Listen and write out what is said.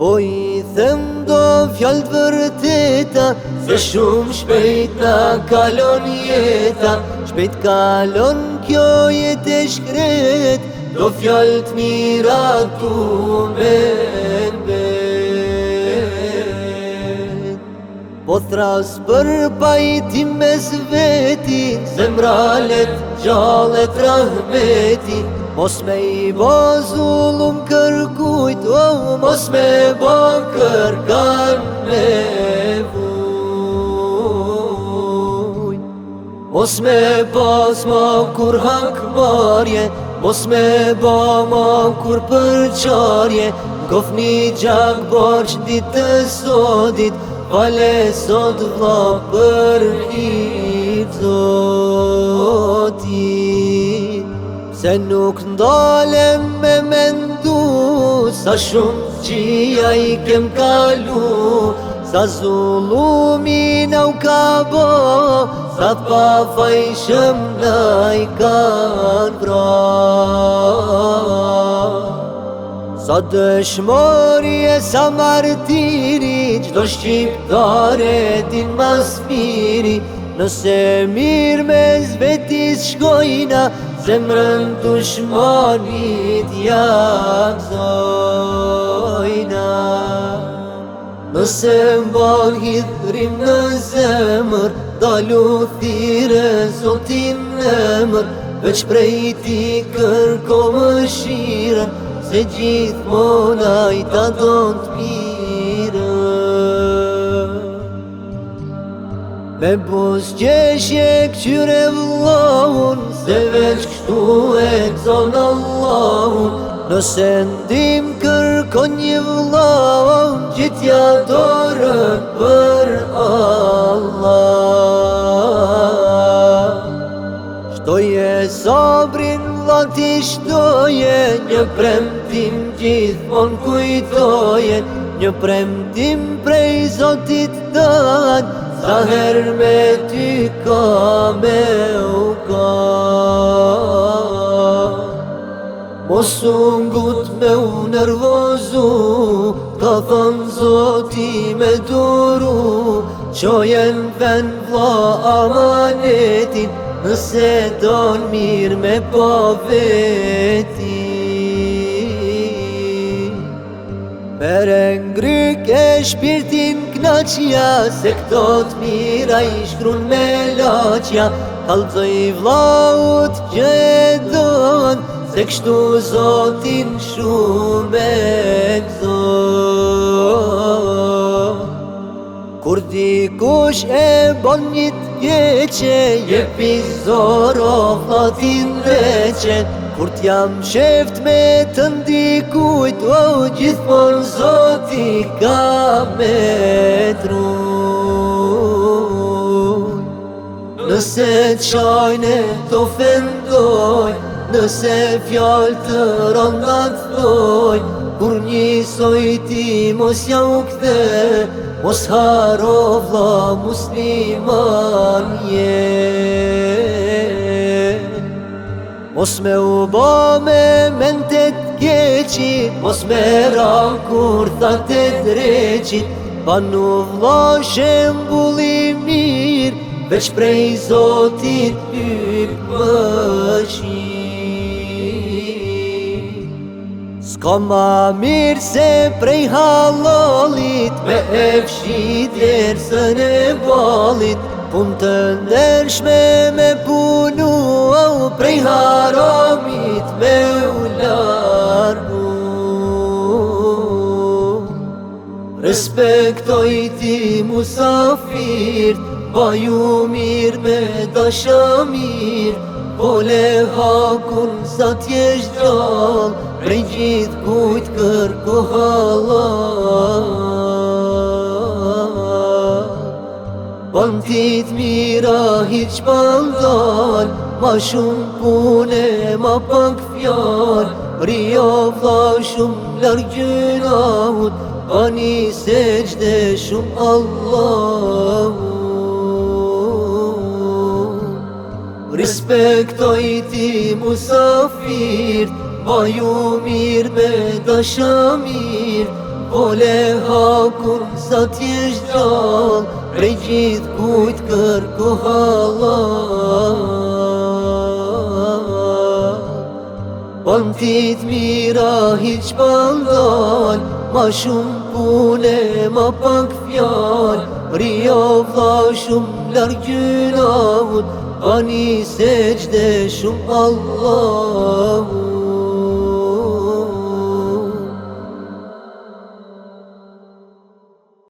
Po i them do fjallë të vërteta Se shumë shpejt na kalon jeta Shpejt kalon kjo jet e shkret Do fjallë të mira ku me Po thras për pajti me zveti Zemralet gjallet rahmeti Mos me i bo zulum kërkuj mos me bo kërkan me vuj Mos me bo zma kur hak marje Mos me bo ma kur përqarje Gof një gjak borç ditë sotit Vale sot vla për i vzotit Se nuk ndalem me mendë Sa shumë qia i kem kalu Sa zulumi në u ka bo Sa pa fajshëm në i ka nëpra Sa dëshmori e sa martiri Qdo shqiptare din mas miri Nëse mirë me zbetis shkojna Zemrën të shmonit janë zojna Nëse mbar hithrim në zemër Dalu thire zotin në mër Veç prej ti kërko më shiren Se gjithmona i ta donë të pijen Me pos shek qyre vëllohun Se veç kështu e këzon Allahun Nëse ndim kërko një vëllohun Qitja dore për Allah Shtoje sobrin vlakti shtoje Një premtim gjithmon kujtoje Një premtim prej zotit dëgjë زهر متی کام اوکا مسونگوت مو نروزو کافم زوتی مدورو چاین فن وا امانتین نسدان میر مباوتی Mere ngri ke shpirtin knaqja Se këto të mira i shkrun me loqja Kalcoj vlaut që e don Se kështu zotin shume Kur di kush e bon një të gjeqe, Je pizor o fatin veqe, Kur t'jam sheft me të ndikujt O gjithmon zoti ka me tru Nëse të shajnë të ofendoj Nëse fjallë të rëndat të doj Kur një sojti mos ja u këthe Mos haro vla musliman jem Mos me u bo me mentet keqit Mos me ra kur tha të dreqit Pa në vlo shem bulim mir Veç prej zotit i pëshin S'ko ma mirë se prej halolit Me e fshit jërë së ne balit Pun të ndërshme me punu Respektoj ti musafir, pa ju mir me dashamir, po le hakun sa t'jesh dral, prej gjith kujt kërko halal. Bantit mira hiq bandal, ma shumë pune ma pak fjall, rria vla shumë lërgjën ahut, Ani secde shum Allahu Respektoj ti musafir Baju mir me dashamir Vole hakun sa t'jesh dal Regjit kujt kërko halal Bandit mira hiç bandal Maşum pune mapak fiyal Riyavlaşımlar günahun Bani secde şum Allah'un